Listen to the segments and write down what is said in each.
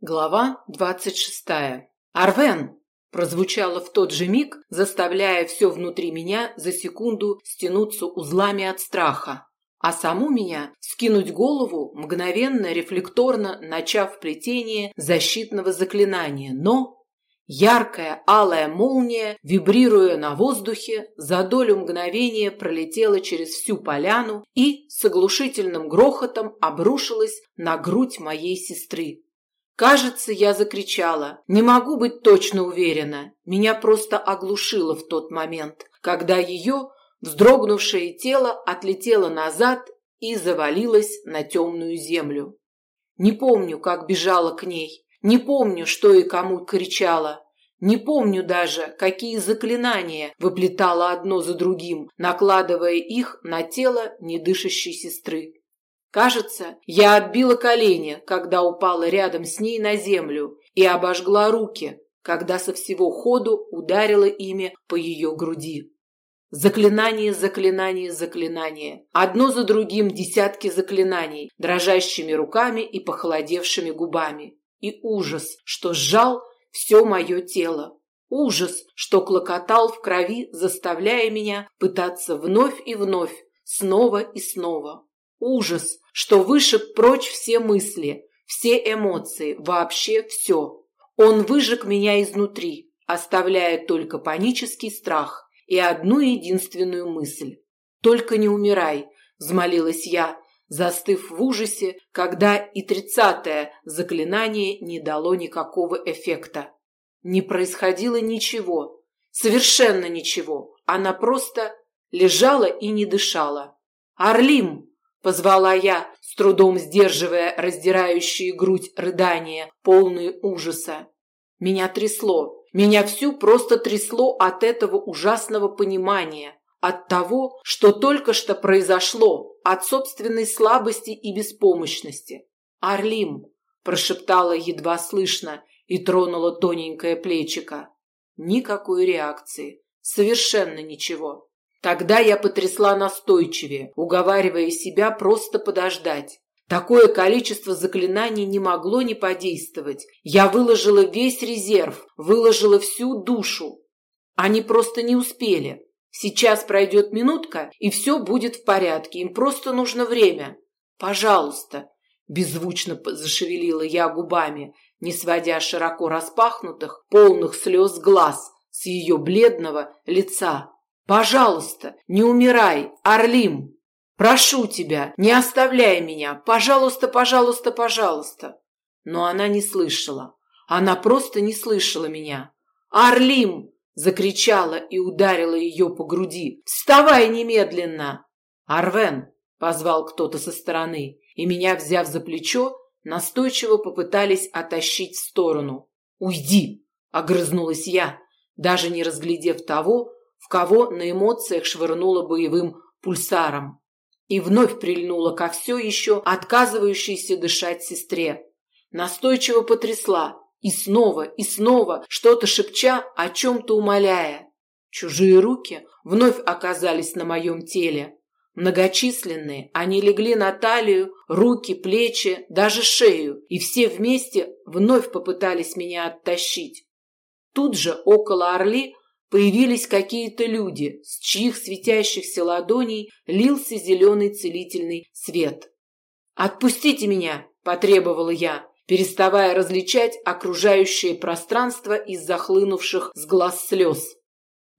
Глава двадцать шестая. «Арвен!» прозвучало в тот же миг, заставляя все внутри меня за секунду стянуться узлами от страха, а саму меня скинуть голову, мгновенно, рефлекторно начав плетение защитного заклинания. Но яркая алая молния, вибрируя на воздухе, за долю мгновения пролетела через всю поляну и с оглушительным грохотом обрушилась на грудь моей сестры. Кажется, я закричала. Не могу быть точно уверена. Меня просто оглушило в тот момент, когда ее вздрогнувшее тело отлетело назад и завалилось на темную землю. Не помню, как бежала к ней. Не помню, что и кому кричала. Не помню даже, какие заклинания выплетала одно за другим, накладывая их на тело недышащей сестры. Кажется, я отбила колени, когда упала рядом с ней на землю, и обожгла руки, когда со всего ходу ударила ими по ее груди. Заклинание, заклинание, заклинание. Одно за другим десятки заклинаний, дрожащими руками и похолодевшими губами. И ужас, что сжал все мое тело. Ужас, что клокотал в крови, заставляя меня пытаться вновь и вновь, снова и снова. Ужас, что вышиб прочь все мысли, все эмоции, вообще все. Он выжег меня изнутри, оставляя только панический страх и одну единственную мысль. «Только не умирай», – взмолилась я, застыв в ужасе, когда и тридцатое заклинание не дало никакого эффекта. Не происходило ничего, совершенно ничего. Она просто лежала и не дышала. «Арлим!» Позвала я, с трудом сдерживая раздирающие грудь рыдания, полные ужаса. Меня трясло. Меня всю просто трясло от этого ужасного понимания, от того, что только что произошло, от собственной слабости и беспомощности. «Арлим!» – прошептала едва слышно и тронула тоненькое плечико. Никакой реакции. Совершенно ничего. Тогда я потрясла настойчивее, уговаривая себя просто подождать. Такое количество заклинаний не могло не подействовать. Я выложила весь резерв, выложила всю душу. Они просто не успели. Сейчас пройдет минутка, и все будет в порядке. Им просто нужно время. Пожалуйста, беззвучно зашевелила я губами, не сводя широко распахнутых, полных слез глаз с ее бледного лица. Пожалуйста, не умирай, Орлим. Прошу тебя, не оставляй меня. Пожалуйста, пожалуйста, пожалуйста. Но она не слышала. Она просто не слышала меня. Орлим! закричала и ударила ее по груди. Вставай немедленно. Арвен, позвал кто-то со стороны, и меня, взяв за плечо, настойчиво попытались оттащить в сторону. Уйди, огрызнулась я, даже не разглядев того, в кого на эмоциях швырнула боевым пульсаром. И вновь прильнула ко все еще отказывающейся дышать сестре. Настойчиво потрясла, и снова, и снова, что-то шепча, о чем-то умоляя. Чужие руки вновь оказались на моем теле. Многочисленные, они легли на талию, руки, плечи, даже шею, и все вместе вновь попытались меня оттащить. Тут же около Орли Появились какие-то люди, с чьих светящихся ладоней лился зеленый целительный свет. «Отпустите меня!» – потребовала я, переставая различать окружающее пространство из захлынувших с глаз слез.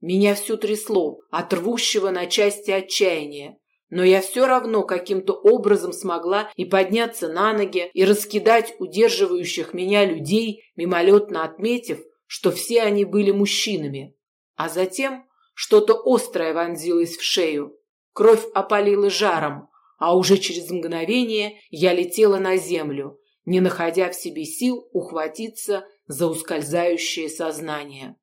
Меня всю трясло от рвущего на части отчаяния, но я все равно каким-то образом смогла и подняться на ноги, и раскидать удерживающих меня людей, мимолетно отметив, что все они были мужчинами. А затем что-то острое вонзилось в шею. Кровь опалила жаром, а уже через мгновение я летела на землю, не находя в себе сил ухватиться за ускользающее сознание.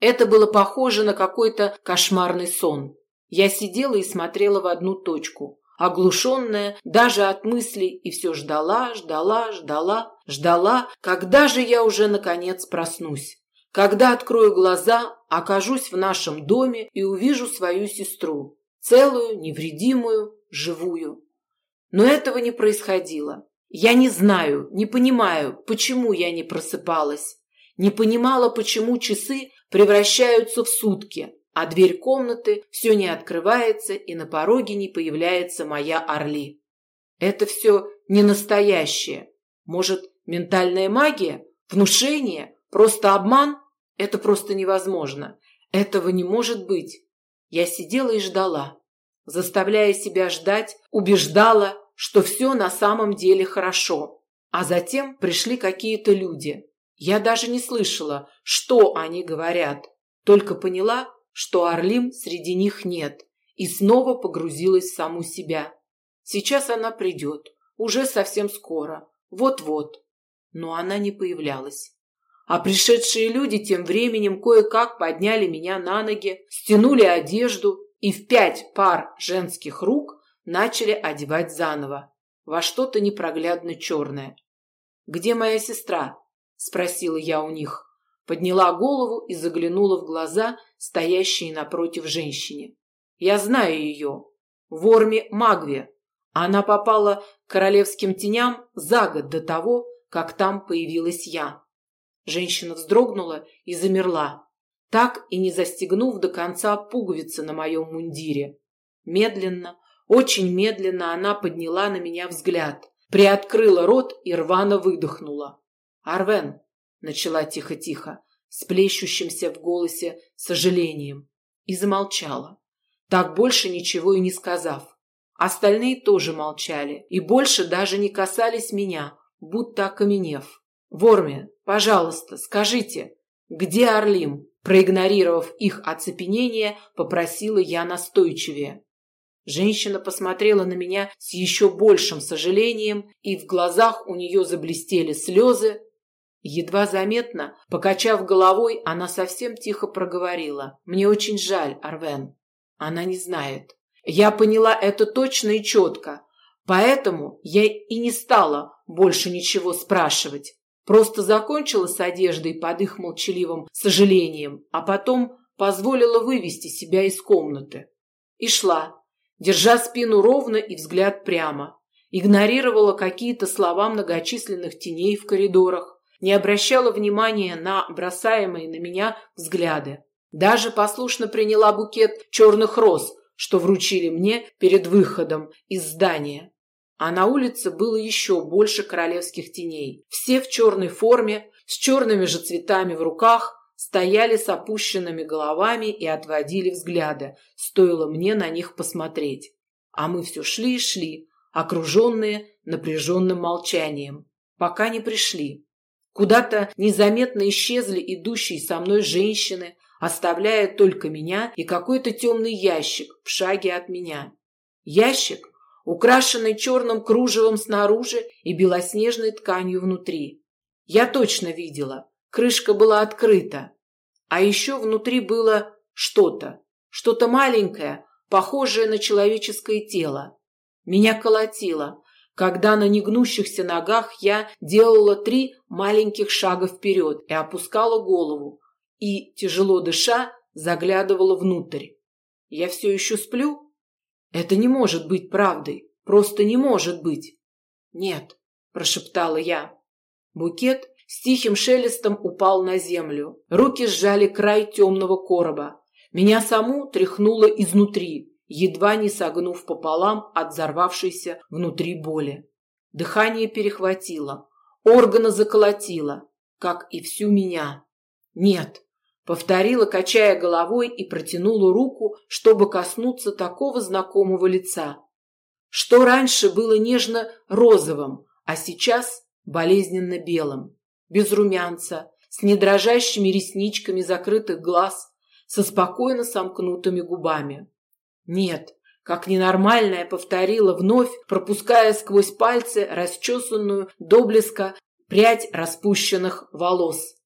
Это было похоже на какой-то кошмарный сон. Я сидела и смотрела в одну точку, оглушенная даже от мыслей, и все ждала, ждала, ждала, ждала, когда же я уже наконец проснусь. Когда открою глаза, окажусь в нашем доме и увижу свою сестру, целую, невредимую, живую. Но этого не происходило. Я не знаю, не понимаю, почему я не просыпалась. Не понимала, почему часы превращаются в сутки, а дверь комнаты все не открывается и на пороге не появляется моя Орли. Это все не настоящее. Может, ментальная магия? Внушение? Просто обман? Это просто невозможно. Этого не может быть. Я сидела и ждала. Заставляя себя ждать, убеждала, что все на самом деле хорошо. А затем пришли какие-то люди. Я даже не слышала, что они говорят. Только поняла, что Орлим среди них нет. И снова погрузилась в саму себя. Сейчас она придет. Уже совсем скоро. Вот-вот. Но она не появлялась. А пришедшие люди тем временем кое-как подняли меня на ноги, стянули одежду и в пять пар женских рук начали одевать заново во что-то непроглядно черное. «Где моя сестра?» – спросила я у них. Подняла голову и заглянула в глаза, стоящие напротив женщине. «Я знаю ее. В Орме Магве. Она попала к королевским теням за год до того, как там появилась я. Женщина вздрогнула и замерла, так и не застегнув до конца пуговицы на моем мундире. Медленно, очень медленно она подняла на меня взгляд, приоткрыла рот и рвано выдохнула. «Арвен», — начала тихо-тихо, с плещущимся в голосе сожалением, и замолчала, так больше ничего и не сказав. Остальные тоже молчали и больше даже не касались меня, будто окаменев. «Ворме, пожалуйста, скажите, где Орлим?» Проигнорировав их оцепенение, попросила я настойчивее. Женщина посмотрела на меня с еще большим сожалением, и в глазах у нее заблестели слезы. Едва заметно, покачав головой, она совсем тихо проговорила. «Мне очень жаль, Арвен. Она не знает. Я поняла это точно и четко, поэтому я и не стала больше ничего спрашивать. Просто закончила с одеждой под их молчаливым сожалением, а потом позволила вывести себя из комнаты. И шла, держа спину ровно и взгляд прямо. Игнорировала какие-то слова многочисленных теней в коридорах, не обращала внимания на бросаемые на меня взгляды. Даже послушно приняла букет черных роз, что вручили мне перед выходом из здания. А на улице было еще больше королевских теней. Все в черной форме, с черными же цветами в руках, стояли с опущенными головами и отводили взгляды, стоило мне на них посмотреть. А мы все шли и шли, окруженные напряженным молчанием, пока не пришли. Куда-то незаметно исчезли идущие со мной женщины, оставляя только меня и какой-то темный ящик в шаге от меня. Ящик, украшенный черным кружевом снаружи и белоснежной тканью внутри. Я точно видела, крышка была открыта. А еще внутри было что-то, что-то маленькое, похожее на человеческое тело. Меня колотило, когда на негнущихся ногах я делала три маленьких шага вперед и опускала голову, и, тяжело дыша, заглядывала внутрь. Я все еще сплю? Это не может быть правдой. Просто не может быть. Нет, прошептала я. Букет с тихим шелестом упал на землю. Руки сжали край темного короба. Меня саму тряхнуло изнутри, едва не согнув пополам от взорвавшейся внутри боли. Дыхание перехватило, органы заколотило, как и всю меня. Нет, Повторила, качая головой, и протянула руку, чтобы коснуться такого знакомого лица. Что раньше было нежно-розовым, а сейчас болезненно белым. Без румянца, с недрожащими ресничками закрытых глаз, со спокойно сомкнутыми губами. Нет, как ненормальная повторила вновь, пропуская сквозь пальцы расчесанную до блеска прядь распущенных волос.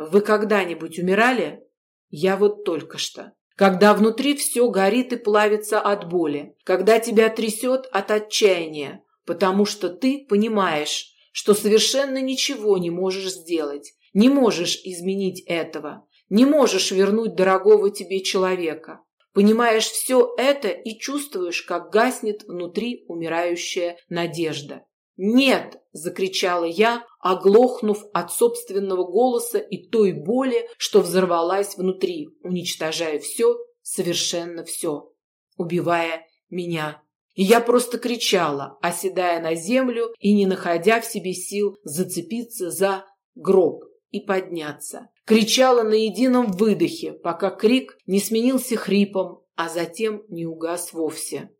Вы когда-нибудь умирали? Я вот только что. Когда внутри все горит и плавится от боли, когда тебя трясет от отчаяния, потому что ты понимаешь, что совершенно ничего не можешь сделать, не можешь изменить этого, не можешь вернуть дорогого тебе человека. Понимаешь все это и чувствуешь, как гаснет внутри умирающая надежда. «Нет!» – закричала я, оглохнув от собственного голоса и той боли, что взорвалась внутри, уничтожая все, совершенно все, убивая меня. И я просто кричала, оседая на землю и не находя в себе сил зацепиться за гроб и подняться. Кричала на едином выдохе, пока крик не сменился хрипом, а затем не угас вовсе.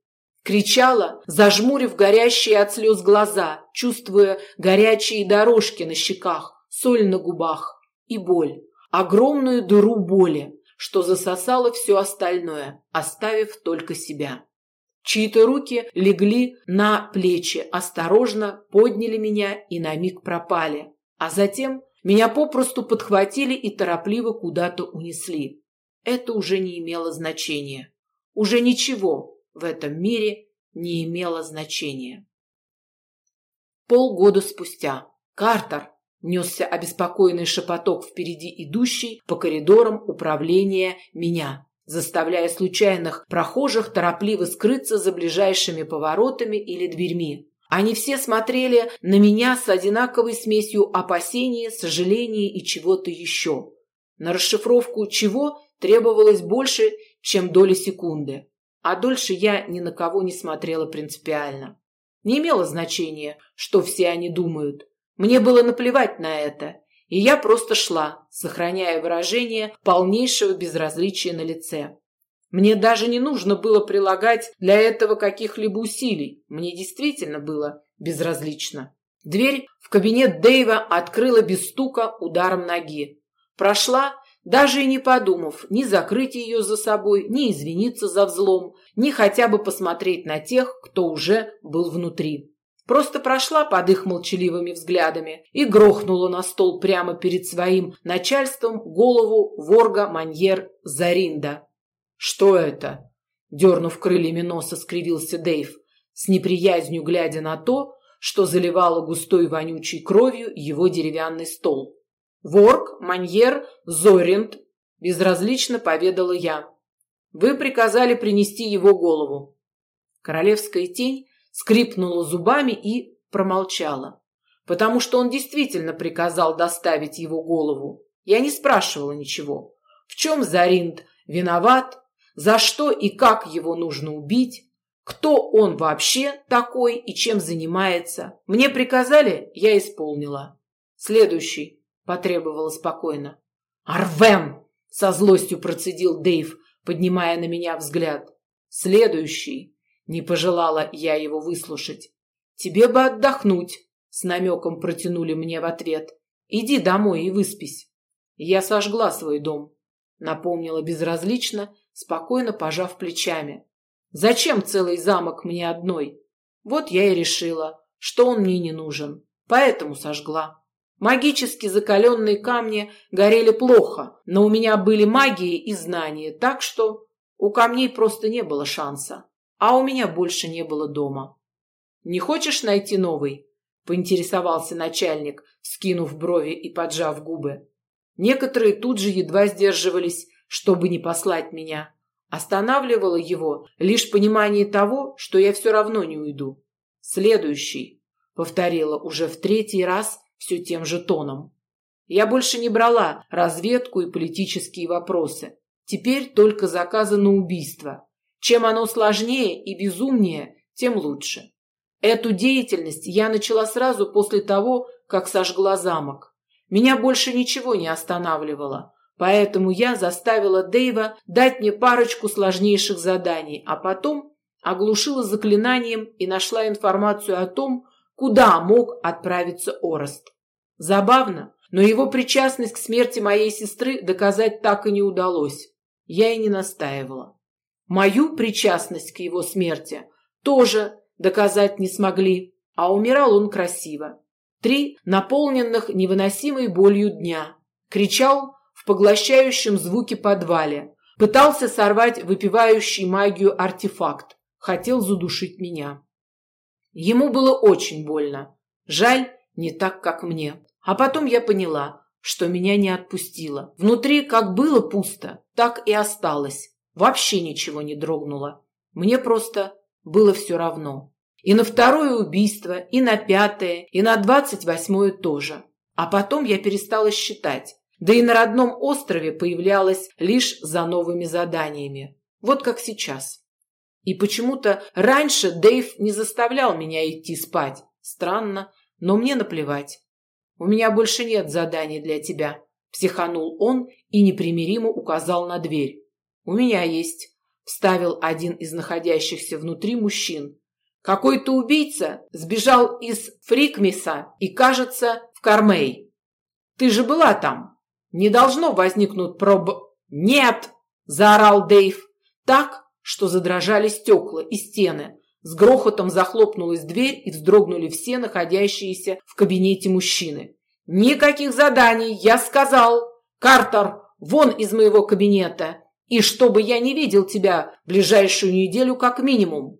Кричала, зажмурив горящие от слез глаза, чувствуя горячие дорожки на щеках, соль на губах и боль. Огромную дыру боли, что засосало все остальное, оставив только себя. Чьи-то руки легли на плечи, осторожно подняли меня и на миг пропали. А затем меня попросту подхватили и торопливо куда-то унесли. Это уже не имело значения. Уже ничего в этом мире не имело значения. Полгода спустя Картер несся обеспокоенный шепоток впереди идущий по коридорам управления меня, заставляя случайных прохожих торопливо скрыться за ближайшими поворотами или дверьми. Они все смотрели на меня с одинаковой смесью опасения, сожаления и чего-то еще. На расшифровку чего требовалось больше, чем доли секунды. А дольше я ни на кого не смотрела принципиально. Не имело значения, что все они думают. Мне было наплевать на это, и я просто шла, сохраняя выражение полнейшего безразличия на лице. Мне даже не нужно было прилагать для этого каких-либо усилий. Мне действительно было безразлично. Дверь в кабинет Дэйва открыла без стука ударом ноги. Прошла, даже и не подумав ни закрыть ее за собой, ни извиниться за взлом, ни хотя бы посмотреть на тех, кто уже был внутри. Просто прошла под их молчаливыми взглядами и грохнула на стол прямо перед своим начальством голову ворга Маньер Заринда. «Что это?» Дернув крыльями носа, скривился Дэйв, с неприязнью глядя на то, что заливало густой вонючей кровью его деревянный стол. «Ворк, Маньер, Зоринд», — безразлично поведала я. «Вы приказали принести его голову». Королевская тень скрипнула зубами и промолчала, потому что он действительно приказал доставить его голову. Я не спрашивала ничего. В чем Заринд виноват, за что и как его нужно убить, кто он вообще такой и чем занимается. Мне приказали, я исполнила. Следующий, потребовала спокойно. Арвен! Со злостью процедил Дейв, поднимая на меня взгляд. Следующий. Не пожелала я его выслушать. Тебе бы отдохнуть, с намеком протянули мне в ответ. Иди домой и выспись. Я сожгла свой дом, напомнила безразлично спокойно пожав плечами. Зачем целый замок мне одной? Вот я и решила, что он мне не нужен, поэтому сожгла. Магически закаленные камни горели плохо, но у меня были магии и знания, так что у камней просто не было шанса, а у меня больше не было дома. «Не хочешь найти новый?» – поинтересовался начальник, скинув брови и поджав губы. Некоторые тут же едва сдерживались, чтобы не послать меня. Останавливало его лишь понимание того, что я все равно не уйду. Следующий, повторила уже в третий раз все тем же тоном. Я больше не брала разведку и политические вопросы. Теперь только заказы на убийство. Чем оно сложнее и безумнее, тем лучше. Эту деятельность я начала сразу после того, как сожгла замок. Меня больше ничего не останавливало. Поэтому я заставила Дэйва дать мне парочку сложнейших заданий, а потом оглушила заклинанием и нашла информацию о том, куда мог отправиться Орест. Забавно, но его причастность к смерти моей сестры доказать так и не удалось. Я и не настаивала. Мою причастность к его смерти тоже доказать не смогли, а умирал он красиво. Три наполненных невыносимой болью дня. Кричал в поглощающем звуки подвале. Пытался сорвать выпивающий магию артефакт. Хотел задушить меня. Ему было очень больно. Жаль, не так, как мне. А потом я поняла, что меня не отпустило. Внутри как было пусто, так и осталось. Вообще ничего не дрогнуло. Мне просто было все равно. И на второе убийство, и на пятое, и на двадцать восьмое тоже. А потом я перестала считать. Да и на родном острове появлялась лишь за новыми заданиями. Вот как сейчас. И почему-то раньше Дэйв не заставлял меня идти спать. Странно, но мне наплевать. У меня больше нет заданий для тебя. Психанул он и непримиримо указал на дверь. У меня есть. Вставил один из находящихся внутри мужчин. Какой-то убийца сбежал из Фрикмиса и, кажется, в Кармей. Ты же была там. Не должно возникнуть проб... Нет! Заорал Дэйв. Так, что задрожали стекла и стены. С грохотом захлопнулась дверь и вздрогнули все находящиеся в кабинете мужчины. «Никаких заданий, я сказал! Картер, вон из моего кабинета! И чтобы я не видел тебя ближайшую неделю как минимум!»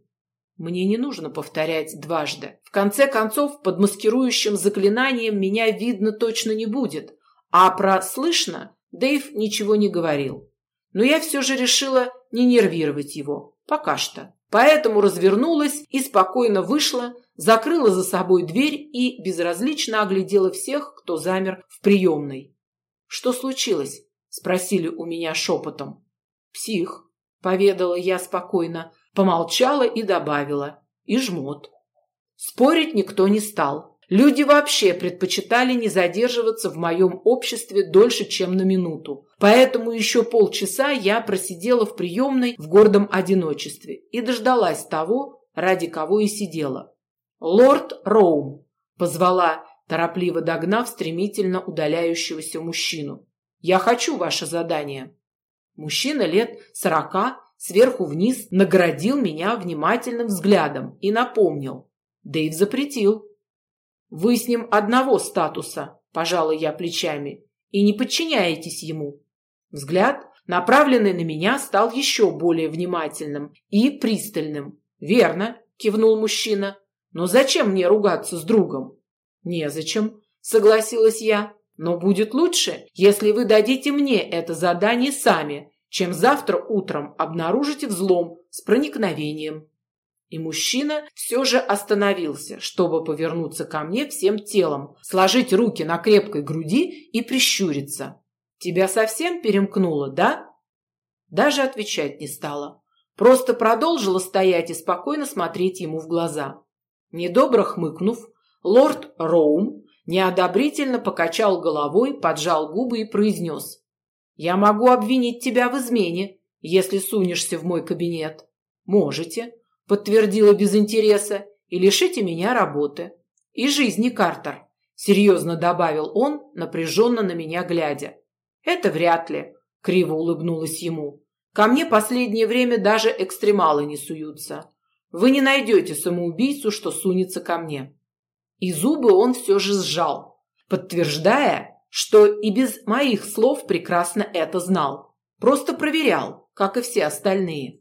Мне не нужно повторять дважды. В конце концов, под маскирующим заклинанием меня видно точно не будет. А про «слышно» Дэйв ничего не говорил. Но я все же решила не нервировать его. Пока что. Поэтому развернулась и спокойно вышла, закрыла за собой дверь и безразлично оглядела всех, кто замер в приемной. «Что случилось?» – спросили у меня шепотом. «Псих», – поведала я спокойно, помолчала и добавила. «И жмот». Спорить никто не стал. Люди вообще предпочитали не задерживаться в моем обществе дольше, чем на минуту. Поэтому еще полчаса я просидела в приемной в гордом одиночестве и дождалась того, ради кого и сидела. «Лорд Роум», — позвала, торопливо догнав стремительно удаляющегося мужчину. «Я хочу ваше задание». Мужчина лет сорока сверху вниз наградил меня внимательным взглядом и напомнил. Дэйв запретил. Вы с ним одного статуса, пожалуй, я плечами, и не подчиняетесь ему. Взгляд, направленный на меня, стал еще более внимательным и пристальным. Верно, кивнул мужчина. Но зачем мне ругаться с другом? Незачем, согласилась я. Но будет лучше, если вы дадите мне это задание сами, чем завтра утром обнаружите взлом с проникновением. И мужчина все же остановился, чтобы повернуться ко мне всем телом, сложить руки на крепкой груди и прищуриться. «Тебя совсем перемкнуло, да?» Даже отвечать не стала. Просто продолжила стоять и спокойно смотреть ему в глаза. Недобро хмыкнув, лорд Роум неодобрительно покачал головой, поджал губы и произнес. «Я могу обвинить тебя в измене, если сунешься в мой кабинет». «Можете», подтвердила без интереса, и лишите меня работы. И жизни, Картер, серьезно добавил он, напряженно на меня глядя. Это вряд ли, криво улыбнулась ему. Ко мне последнее время даже экстремалы не суются. Вы не найдете самоубийцу, что сунется ко мне. И зубы он все же сжал, подтверждая, что и без моих слов прекрасно это знал. Просто проверял, как и все остальные.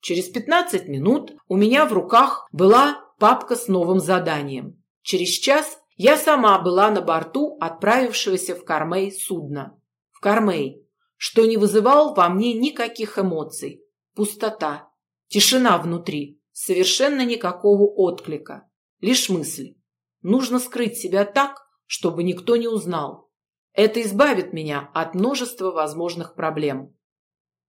Через 15 минут у меня в руках была папка с новым заданием. Через час я сама была на борту отправившегося в Кармей судна. В Кармей, что не вызывал во мне никаких эмоций. Пустота, тишина внутри, совершенно никакого отклика. Лишь мысль. Нужно скрыть себя так, чтобы никто не узнал. Это избавит меня от множества возможных проблем.